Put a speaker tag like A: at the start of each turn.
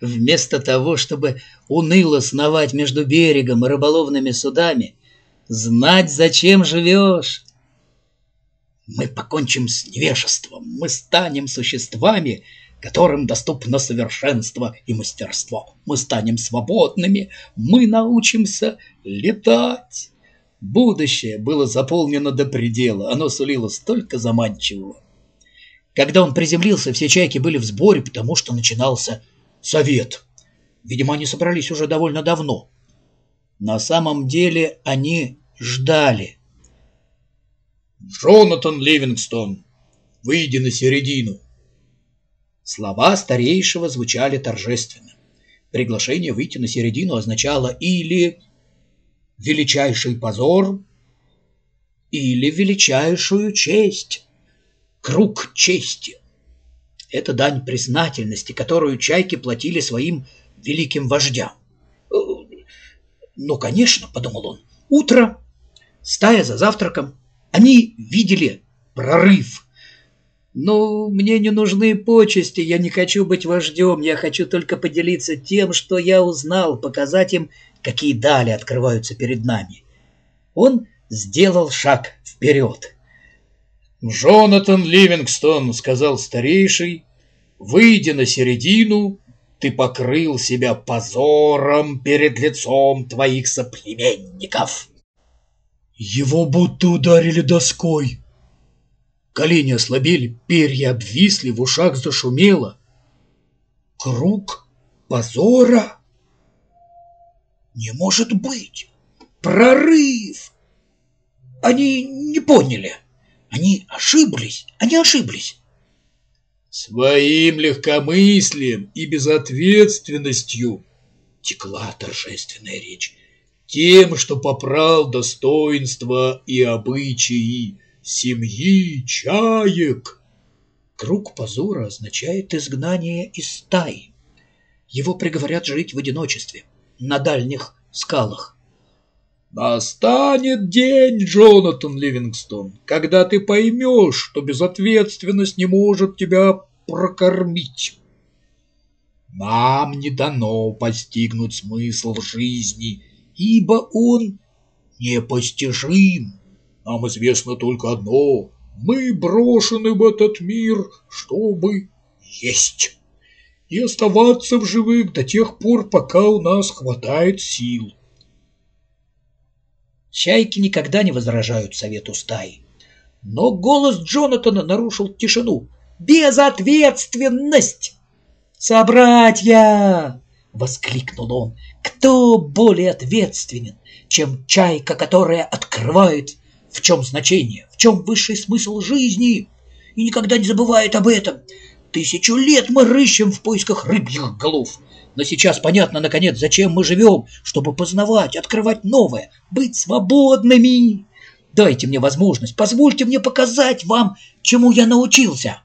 A: вместо того, чтобы уныло сновать между берегом и рыболовными судами, знать, зачем живешь. Мы покончим с невежеством, мы станем существами, которым доступно совершенство и мастерство. Мы станем свободными, мы научимся летать. Будущее было заполнено до предела, оно сулило столько заманчивого. Когда он приземлился, все чайки были в сборе, потому что начинался совет. Видимо, они собрались уже довольно давно. На самом деле они ждали.
B: «Джонатан Ливингстон, выйди на середину!»
A: Слова старейшего звучали торжественно. Приглашение выйти на середину означало или величайший позор, или величайшую честь, круг чести. Это дань признательности, которую чайки платили своим великим вождям. «Ну, конечно», — подумал он, — «утро, стая за завтраком, они видели прорыв» «Ну, мне не нужны почести, я не хочу быть вождем, я хочу только поделиться тем, что я узнал, показать им, какие дали открываются перед нами». Он сделал шаг вперед.
B: «Джонатан Ливингстон», — сказал старейший, — «выйдя на середину, ты покрыл себя позором перед лицом твоих соплеменников».
C: Его будто ударили доской, Колени ослабели, перья обвисли, в ушах зашумело. Круг позора? Не может быть! Прорыв! Они не поняли. Они ошиблись. Они ошиблись.
B: Своим легкомыслием и безответственностью текла торжественная речь. Тем, что попрал достоинства и обычаи, семьи чаек.
A: Круг позора означает изгнание из стаи. Его приговорят жить в одиночестве, на дальних скалах.
B: Настанет день, Джонатан Ливингстон, когда ты поймешь, что безответственность не может тебя прокормить. Нам не дано постигнуть смысл жизни, ибо он непостижим. Нам известно только одно. Мы брошены в этот мир, чтобы есть. И оставаться в живых до тех пор, пока у нас хватает сил.
A: Чайки никогда не возражают совету стаи. Но голос Джонатана нарушил тишину. «Безответственность!» «Собратья!» — воскликнул он. «Кто более ответственен, чем чайка, которая открывает в чем значение, в чем высший смысл жизни, и никогда не забывает об этом. Тысячу лет мы рыщем в поисках рыбьих голов, но сейчас понятно, наконец, зачем мы живем, чтобы познавать, открывать новое, быть свободными. Дайте мне возможность, позвольте мне показать вам, чему я научился».